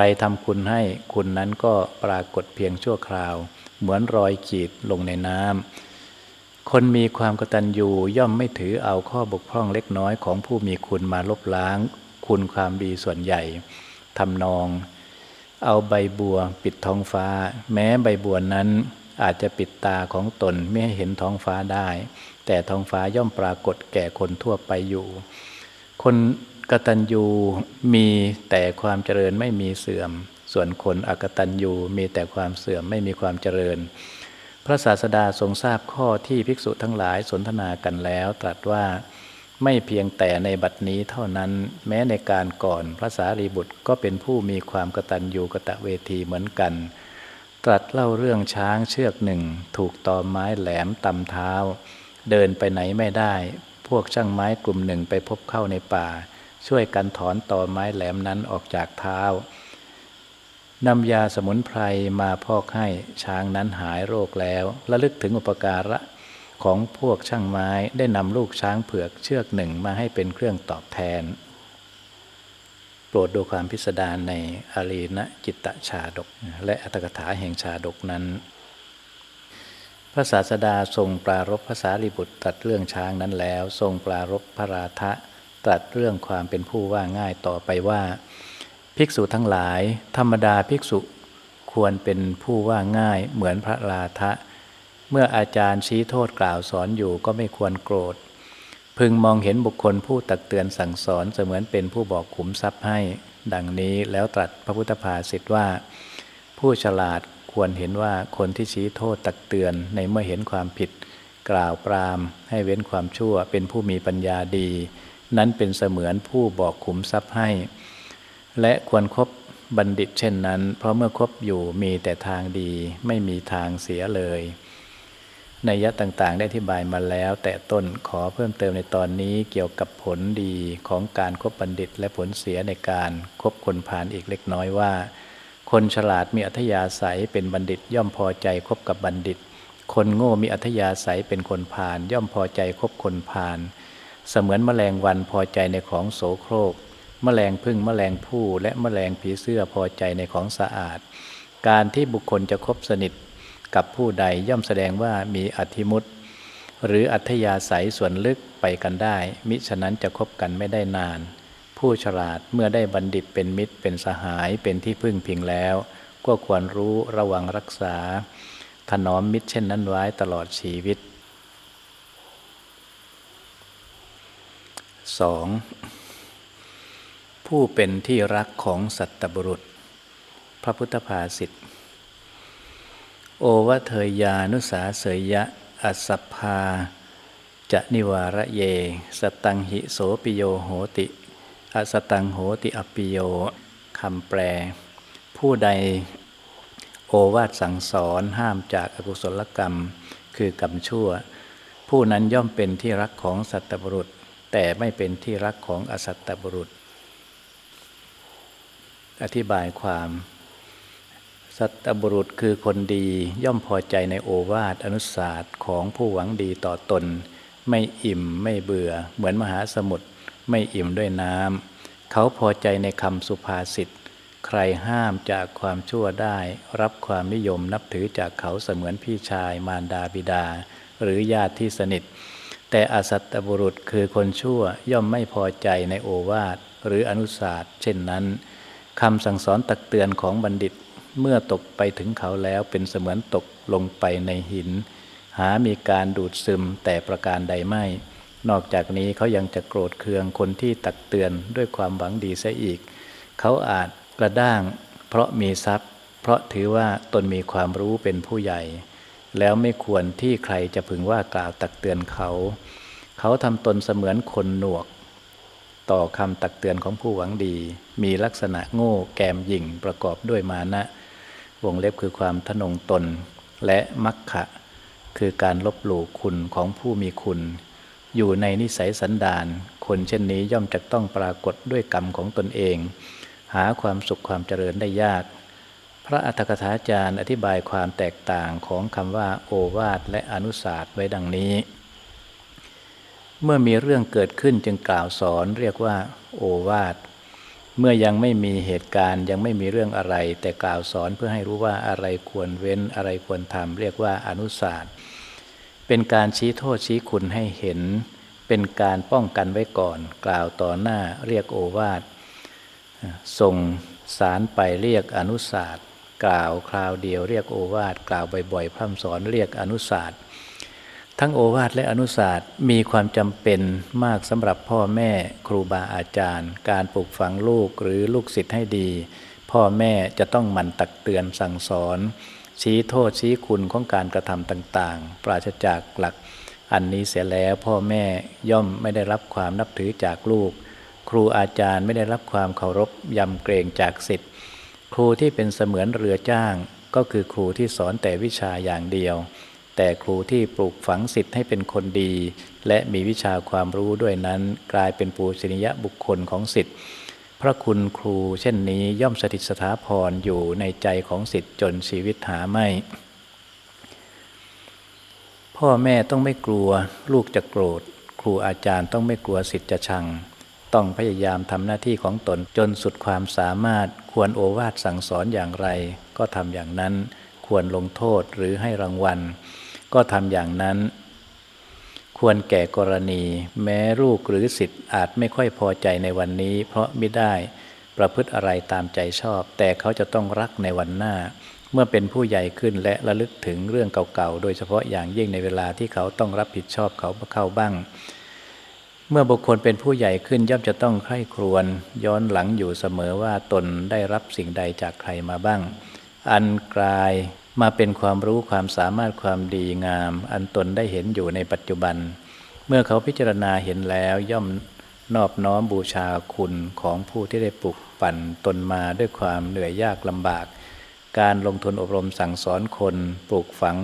Speaker 1: รทำคุณให้คุณนั้นก็ปรากฏเพียงชั่วคราว เหมือนรอยขีดลงในน้ำคนมีความกตัญญูย่อมไม่ถือเอาข้อบกพร่องเล็กน้อยของผู้มีคุณมาลบล้าง คุณความดีส่วนใหญ่ทำนอง เอาใบบัวปิดท้องฟ้า แม้ใบบัวนั้นอาจจะปิดตาของตนไม่ให้เห็นท้องฟ้าได้ แต่ท้องฟ้าย่อมปรากฏแก่คนทั่วไปอยู่ คน กตัญญูมีแต่ความเจริญไม่มีเสื่อม ส่วนคนอกตัญญูมีแต่ความเสื่อมไม่มีความเจริญ พระศาสดาทรงทราบข้อที่ภิกษุทั้งหลายสนทนากันแล้วตรัสว่าไม่เพียงแต่ในบัดนี้เท่านั้นแม้ในการก่อนพระสารีบุตรก็เป็นผู้มีความกตัญญูกะตะเวทีเหมือนกัน ตรัสเล่าเรื่องช้างเชือกหนึ่ง ถูกตอไม้แหลมตำเท้า เดินไปไหนไม่ได้ พวกช่างไม้กลุ่มหนึ่งไปพบเข้าในป่า ช่วยกันถอนตอไม้แหลมนั้นออกจากเท้านำยาสมุนไพรมาพอกให้ช้างนั้นหายโรคแล้วระลึกถึงอุปการะของพวกช่างไม้ได้นำลูกช้างเผือกเชือกหนึ่งมาให้เป็นเครื่องตอบแทน โปรดดูความพิสดารในอารีณจิตตชาดก และอัตถกถาแห่งชาดกนั้น พระศาสดาทรงปรารบภาษาลิบุตรตัดเรื่องช้างนั้นแล้ว ทรงปรารบพระราธะ ตรัสเรื่องความเป็นผู้ว่าง่ายต่อไปว่า ภิกษุทั้งหลาย ธรรมดาภิกษุควรเป็นผู้ว่าง่ายเหมือนพระลาทะเมื่ออาจารย์ชี้โทษกล่าวสอนอยู่ก็ไม่ควรโกรธ พึงมองเห็นบุคคลผู้ตักเตือนสั่งสอนเสมือนเป็นผู้บอกขุมทรัพย์ให้ ดังนี้แล้วตรัสพระพุทธภาษิตว่า ผู้ฉลาดควรเห็นว่าคนที่ชี้โทษตักเตือนในเมื่อเห็นความผิด กล่าวปรามให้เว้นความชั่วเป็นผู้มีปัญญาดี นั้นเป็นเสมือนผู้บอกขุมทรัพย์ให้ และควรครบบัณฑิตเช่นนั้น เพราะเมื่อคบอยู่มีแต่ทางดีไม่มีทางเสียเลย ในยะต่างๆ ได้อธิบายมาแล้ว แต่ต้นขอเพิ่มเติมในตอนนี้เกี่ยวกับผลดีของการครบบัณฑิตและผลเสียในการครบคนผ่านอีกเล็กน้อยว่า คนฉลาดมีอัธยาศัยเป็นบัณฑิตย่อมพอใจคบกับบัณฑิต คนโง่มีอัธยาศัยเป็นคนผ่าน ย่อมพอใจคบคนผ่าน เสมือนแมลงวันพอใจในของโสโครก แมลงพึ่งแมลงผู้และแมลงผีเสื้อพอใจในของสะอาด การที่บุคคลจะคบสนิทกับผู้ใดย่อมแสดงว่ามีอธิมุตหรืออัธยาศัยส่วนลึกไปกันได้ มิฉะนั้นจะคบกันไม่ได้นาน ผู้ฉลาดเมื่อได้บัณฑิตเป็นมิตรเป็นสหายเป็นที่พึ่งพิงแล้ว ก็ควรรู้ระวังรักษา ถนอมมิตรเช่นนั้นไว้ตลอดชีวิต 2. ผู้เป็นที่รักของสัตบุรุษ พระพุทธภาษิตโอวะเทยานุสาเสยยะอัสภาจะนิวาระเย สตังหิโสปิโยโหติ อสตังโหติอปิโยคำแปล ผู้ใดโอวาทสั่งสอนห้ามจากอกุศลกรรม คือกรรมชั่ว ผู้นั้นย่อมเป็นที่รักของสัตบุรุษ แต่ไม่เป็นที่รักของอสัตตบุรุษ อธิบายความ สัตตบุรุษคือคนดีย่อมพอใจในโอวาทอนุสาสของผู้หวังดีต่อตน ไม่อิ่มไม่เบื่อ เหมือนมหาสมุทรไม่อิ่มด้วยน้ำเขาพอใจในคำสุภาษิตใครห้ามจากความชั่วได้ รับความนิยมนับถือจากเขาเสมือนพี่ชายมารดาบิดา หรือญาติที่สนิท แต่อสัตตบุรุษคือคนชั่วย่อมไม่พอใจในโอวาทหรืออนุสาสเช่นนั้นคำสั่งสอนตักเตือนของบัณฑิตเมื่อตกไปถึงเขาแล้วเป็นเสมือนตกลงไปในหิน หามีการดูดซึมแต่ประการใดไม่ นอกจากนี้เขายังจะโกรธเคืองคนที่ตักเตือนด้วยความหวังดีเสียอีก เขาอาจกระด้าง เพราะมีทรัพย์ เพราะถือว่าตนมีความรู้เป็นผู้ใหญ่ แล้วไม่ควรที่ใครจะพึงว่ากล่าวตักเตือนเขา เขาทำตนเสมือนคนหนวก ต่อคำตักเตือนของผู้หวังดี มีลักษณะโง่แกมหยิ่งประกอบด้วยมานะ วงเล็บคือความทนงตน และมักขะ คือการลบหลู่คุณของผู้มีคุณ อยู่ในนิสัยสันดานคนเช่นนี้ย่อมจะต้องปรากฏด้วยกรรมของตนเอง หาความสุขความเจริญได้ยาก พระอัฏฐกถาจารย์อธิบายความแตกต่างของคำว่าโอวาทและอนุสาสไว้ดังนี้ เมื่อมีเรื่องเกิดขึ้นจึงกล่าวสอนเรียกว่าโอวาทเมื่อยังไม่มีเหตุการณ์ยังไม่มีเรื่องอะไร แต่กล่าวสอนเพื่อให้รู้ว่าอะไรควรเว้นอะไรควรทำเรียกว่าอนุสาสเป็นการชี้โทษชี้คุณให้เห็น เป็นการป้องกันไว้ก่อน กล่าวต่อหน้าเรียกโอวาทส่งสารไปเรียกอนุสาส กล่าวคราวเดียวเรียกโอวาทกล่าวบ่อยๆพร่ำสอนเรียกอนุสาสตร์ทั้งโอวาทและอนุสาสตร์มีความจำเป็นมากสำหรับพ่อแม่ครูบาอาจารย์ การปลูกฝังลูกหรือลูกศิษย์ให้ดี พ่อแม่จะต้องหมั่นตักเตือนสั่งสอน ชี้โทษชี้คุณของการกระทำต่างๆ ปราศจากหลัก อันนี้เสียแล้วพ่อแม่ย่อมไม่ได้รับความนับถือจากลูก ครูอาจารย์ไม่ได้รับความเคารพยำเกรงจากศิษย์ ครูที่เป็นเสมือนเรือจ้างก็คือครูที่สอนแต่วิชาอย่างเดียว แต่ครูที่ปลูกฝังสิทธิ์ให้เป็นคนดี และมีวิชาความรู้ด้วยนั้น กลายเป็นปูชนียบุคคลของสิทธิ์พระคุณครูเช่นนี้ย่อมสถิตสถาพรอยู่ในใจของสิทธิ์จนชีวิตหาไม่ พ่อแม่ต้องไม่กลัว ลูกจะโกรธ ครูอาจารย์ต้องไม่กลัวสิทธิ์จะชัง ต้องพยายามทำหน้าที่ของตนจนสุดความสามารถ ควรโอวาทสั่งสอนอย่างไร ก็ทำอย่างนั้น ควรลงโทษหรือให้รางวัล ก็ทำอย่างนั้น ควรแก่กรณี แม้ลูกหรือสิทธิ์อาจไม่ค่อยพอใจในวันนี้ เพราะไม่ได้ประพฤติอะไรตามใจชอบ แต่เขาจะต้องรักในวันหน้า เมื่อเป็นผู้ใหญ่ขึ้นและระลึกถึงเรื่องเก่าๆ โดยเฉพาะอย่างยิ่งในเวลาที่เขาต้องรับผิดชอบเขาเข้าบ้าง เมื่อบุคคลเป็นผู้ใหญ่ขึ้นย่อมจะต้องใคร่ครวญย้อนหลังอยู่เสมอว่าตนได้รับสิ่งใดจากใครมาบ้าง อันกลายมาเป็นความรู้ความสามารถความดีงาม อันตนได้เห็นอยู่ในปัจจุบัน เมื่อเขาพิจารณาเห็นแล้วย่อมนอบน้อมบูชาคุณของผู้ที่ได้ปลุกปั่นตนมาด้วยความเหนื่อยยากลำบาก การลงทุนอบรมสั่งสอนคนปลูกฝัง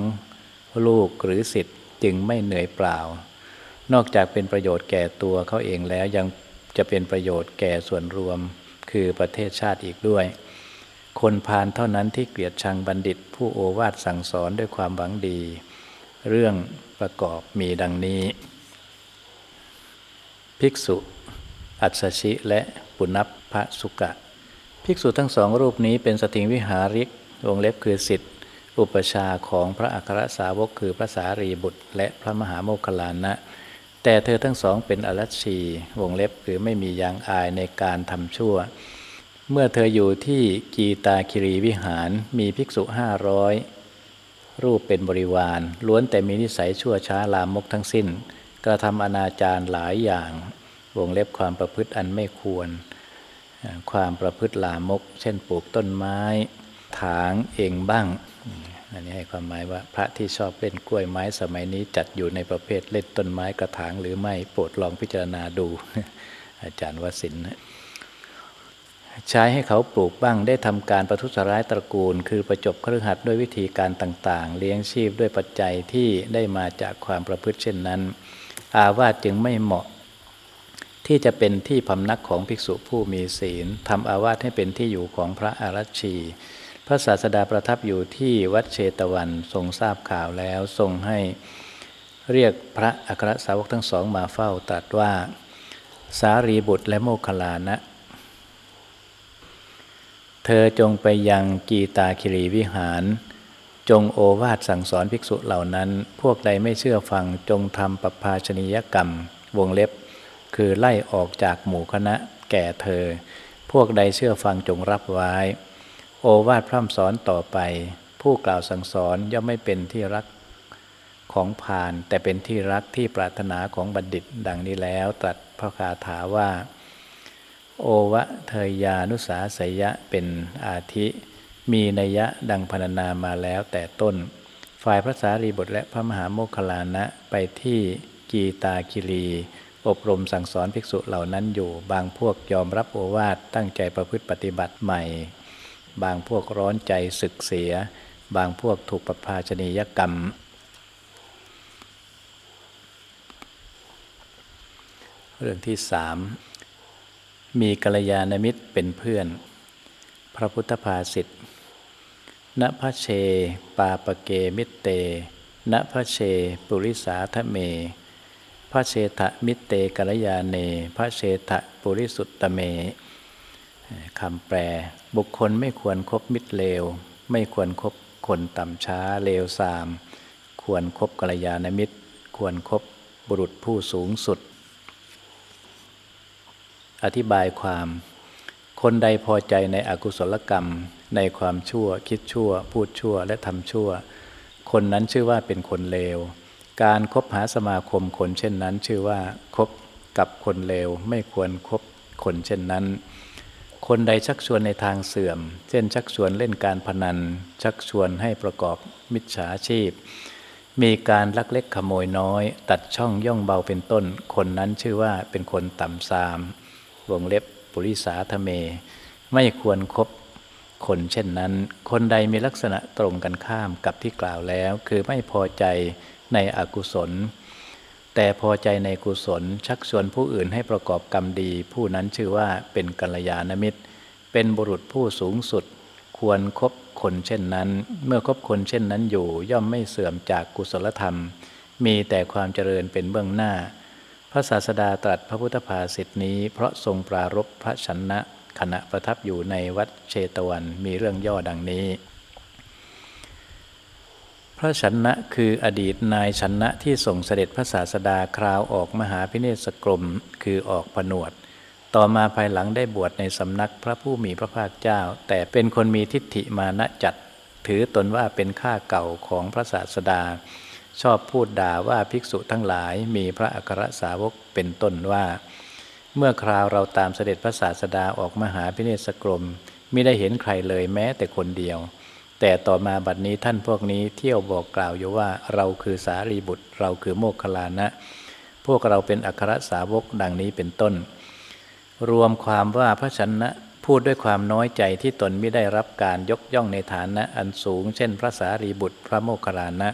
Speaker 1: ลูกหรือสิทธิ์จึงไม่เหนื่อยเปล่า นอกจากเป็นประโยชน์แก่ตัวเขาเองแล้วยังจะเป็นประโยชน์แก่ส่วนรวม คือประเทศชาติอีกด้วย คนพาลเท่านั้นที่เกลียดชังบัณฑิต ผู้โอวาทสั่งสอนด้วยความหวังดี เรื่องประกอบมีดังนี้ ภิกษุ อัศชิและปุณพพสุกะ ภิกษุทั้งสองรูปนี้เป็นสติงวิหาริกวงเล็บคือสิทธิอุปชาของพระอัครสาวกคือพระสารีบุตร และพระมหาโมคคลานะ แต่เธอทั้งสองเป็นอรัชชีวงเล็บคือไม่มียางอายในการทำชั่ว เมื่อเธออยู่ที่กีตาคิรีวิหารมีภิกษุห้าร้อยรูปเป็นบริวาร ล้วนแต่มีนิสัยชั่วช้าลามกทั้งสิ้น กระทำอนาจารหลายอย่าง วงเล็บความประพฤติอันไม่ควร ความประพฤติลามก เช่นปลูกต้นไม้ ถางเองบ้าง อันนี้ให้ความหมายว่าพระที่ชอบเล่นกล้วยไม้สมัยนี้จัดอยู่ในประเภทเล่นต้นไม้กระถางหรือไม่โปรดลองพิจารณาดู อาจารย์วสินใช้ให้เขาปลูกบ้างได้ทำการประทุษร้ายตระกูล คือประจบเครือขัดด้วยวิธีการต่างๆ เลี้ยงชีพด้วยปัจจัยที่ได้มาจากความประพฤติเช่นนั้น อาวาสจึงไม่เหมาะ ที่จะเป็นที่พำนักของภิกษุผู้มีศีลทำอาวาสให้เป็นที่อยู่ของพระอารัชชี พระศาสดาประทับอยู่ที่วัดเชตวันทรงทราบข่าวแล้วทรงให้เรียกพระอัครสาวกทั้งสองมาเฝ้าตรัสว่า สารีบุตรและโมคคลานะ เธอจงไปยังกีตาคิรีวิหาร จงโอวาทสั่งสอนภิกษุเหล่านั้น พวกใดไม่เชื่อฟังจงทำปภาชนียกรรม วงเล็บ คือไล่ออกจากหมู่คณะแก่เธอ พวกใดเชื่อฟังจงรับไว้ โอวาทพร่ำสอนต่อไป ผู้กล่าวสั่งสอนย่อมไม่เป็นที่รักของพาน แต่เป็นที่รักที่ปรารถนาของบัณฑิต ดังนี้แล้วตรัสพระคาถาว่า โอวะเทยานุสาสยะเป็นอาทิ มีนัยะดังพรรณนามาแล้วแต่ต้น ฝ่ายพระสารีบุตรและพระมหาโมคคลานะไปที่กีตาคิรีอบรมสั่งสอนภิกษุเหล่านั้นอยู่ บางพวกยอมรับโอวาทตั้งใจประพฤติปฏิบัติใหม่ บางพวกร้อนใจศึกเสีย บางพวกถูกประพาชนียกรรม เรื่องที่สามมีกัลยาณมิตรเป็นเพื่อน พระพุทธภาษิตณพระเช ปาปเกมิเต ณพระเช ปุริสาทะเม พระเชทะมิเตกัลยาเน พระเชทะปุริสุตตเม คำแปล บุคคลไม่ควรครบมิตรเลว ไม่ควรครบคนต่ำช้าเลวทราม ควรครบกัลยาณมิตร ควรครบบุรุษผู้สูงสุด อธิบายความ คนใดพอใจในอกุศลกรรม ในความชั่ว คิดชั่ว พูดชั่วและทำชั่ว คนนั้นชื่อว่าเป็นคนเลว การคบหาสมาคมคนเช่นนั้น ชื่อว่าคบกับคนเลวไม่ควรครบคนเช่นนั้น คนใดชักชวนในทางเสื่อม เช่นชักชวนเล่นการพนัน ชักชวนให้ประกอบมิจฉาชีพ มีการลักเล็กขโมยน้อย ตัดช่องย่องเบาเป็นต้น คนนั้นชื่อว่าเป็นคนต่ำซาม วงเล็บปุริสาทเม ไม่ควรครบคนเช่นนั้น คนใดมีลักษณะตรงกันข้ามกับที่กล่าวแล้ว คือไม่พอใจในอกุศล แต่พอใจในกุศลชักชวนผู้อื่นให้ประกอบกรรมดี ผู้นั้นชื่อว่าเป็นกัลยาณมิตร เป็นบุรุษผู้สูงสุด ควรครบคนเช่นนั้น เมื่อคบคนเช่นนั้นอยู่ ย่อมไม่เสื่อมจากกุศลธรรม มีแต่ความเจริญเป็นเบื้องหน้า พระศาสดาตรัสพระพุทธภาษิตนี้ เพราะทรงปรารบพระชนะขณะประทับอยู่ในวัดเชตวันมีเรื่องย่อดังนี้ ระชนะคืออดีตนายชนะที่ส่งเสด็จพระศาสดาคราวออกมหาพิเนศกรมคือออกผนวด ต่อมาภายหลังได้บวชในสำนักพระผู้มีพระภาคเจ้า แต่เป็นคนมีทิฏฐิมานะจัด ถือตนว่าเป็นข้าเก่าของพระศาสดา ชอบพูดด่าว่าภิกษุทั้งหลายมีพระอัครสาวกเป็นต้นว่า เมื่อคราวเราตามเสด็จพระศาสดาออกมหาพิเนศกรมมิได้เห็นใครเลยแม้แต่คนเดียว แต่ต่อมาบัดนี้ท่านพวกนี้เที่ยวบอกกล่าวอยู่ว่าเราคือสารีบุตร เราคือโมคคลานะ พวกเราเป็นอัครสาวกดังนี้เป็นต้น รวมความว่าพระชนะพูดด้วยความน้อยใจที่ตนไม่ได้รับการยกย่องในฐานะอันสูง เช่น พระสารีบุตรพระโมคคัลลานะ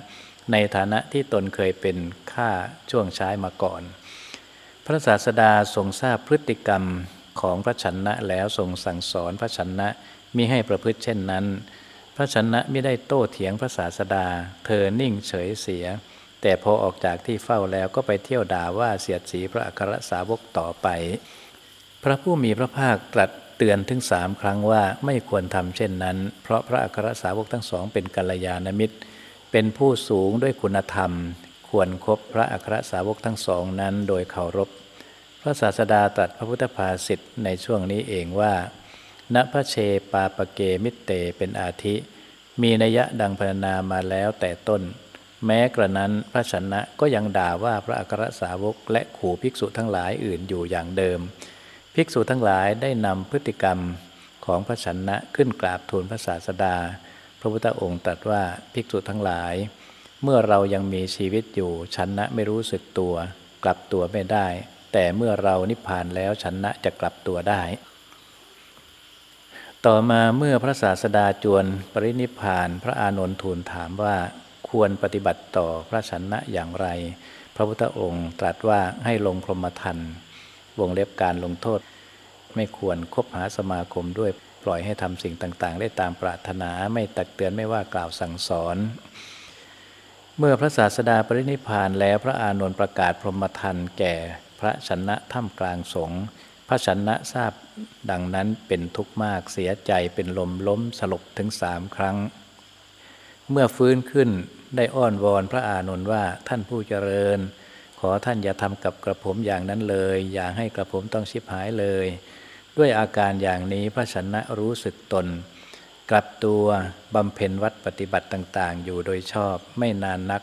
Speaker 1: ในฐานะที่ตนเคยเป็นข้าช่วงใช้มาก่อน พระศาสดาทรงทราบพฤติกรรมของพระชนะแล้วทรงสั่งสอนพระชนะมิให้ประพฤติเช่นนั้น ระชนะไม่ได้โต้เถียงพระศาสดา เธอนิ่งเฉยเสีย แต่พอออกจากที่เฝ้าแล้วก็ไปเที่ยวด่าว่าเสียดสีพระอัครสาวกต่อไป พระผู้มีพระภาคตรัสเตือนถึงสามครั้งว่าไม่ควรทำเช่นนั้น เพราะพระอัครสาวกทั้งสองเป็นกัลยาณมิตร เป็นผู้สูงด้วยคุณธรรม ควรครบพระอัครสาวกทั้งสองนั้นโดยเคารพ พระศาสดาตรัสพระพุทธภาษิตในช่วงนี้เองว่า ณพระเชปาปเกมิเตเป็นอาทิ มีนัยยะดังพรรณนามาแล้วแต่ต้น แม้กระนั้นพระชนะก็ยังด่าว่าพระอัครสาวกและขู่ภิกษุทั้งหลายอื่นอยู่อย่างเดิม ภิกษุทั้งหลายได้นำพฤติกรรมของพระชนะขึ้นกราบทูลพระศาสดา พระพุทธองค์ตรัสว่าภิกษุทั้งหลาย เมื่อเรายังมีชีวิตอยู่ชนะไม่รู้สึกตัว กลับตัวไม่ได้ แต่เมื่อเรานิพพานแล้วชนะจะกลับตัวได้ ต่อมาเมื่อพระศาสดาจวนปรินิพาน พระอานนท์ทูลถามว่าควรปฏิบัติต่อพระชนะอย่างไร พระพุทธองค์ตรัสว่าให้ลงพรหมทันวงเล็บการลงโทษ ไม่ควรคบหาสมาคมด้วยปล่อยให้ทำสิ่งต่างๆ ได้ตามปรารถนาไม่ตักเตือนไม่ว่ากล่าวสั่งสอน เมื่อพระศาสดาปรินิพพานแล้วพระอานนท์ประกาศพรหมทันแก่พระชนะถ้ำกลางสงฆ์ พระชนะทราบดังนั้นเป็นทุกข์มากเสียใจเป็นลมล้มสลบถึงสามครั้ง เมื่อฟื้นขึ้นได้อ้อนวอนพระอานนท์ว่าท่านผู้เจริญ ขอท่านอย่าทำกับกระผมอย่างนั้นเลย อย่าให้กระผมต้องชิบหายเลย ด้วยอาการอย่างนี้พระชนะรู้สึกตน กลับตัวบำเพ็ญวัดปฏิบัติต่างๆ อยู่โดยชอบไม่นานนัก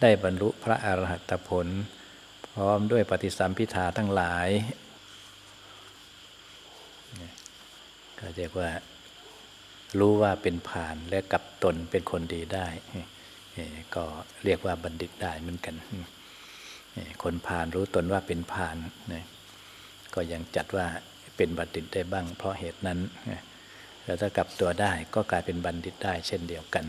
Speaker 1: ได้บรรลุพระอรหัตผล พร้อมด้วยปฏิสัมพิธาทั้งหลาย ก็ เรียกว่ารู้ว่าเป็นผ่านและกลับตนเป็นคนดีได้ ก็เรียกว่าบัณฑิตได้เหมือนกัน คนพานรู้ตนว่าเป็นพานก็ยังจัดว่าเป็นบัณฑิตได้บ้าง เพราะเหตุนั้นแล้วถ้ากลับตัวได้ก็กลายเป็นบัณฑิตได้เช่นเดียวกัน